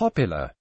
popular.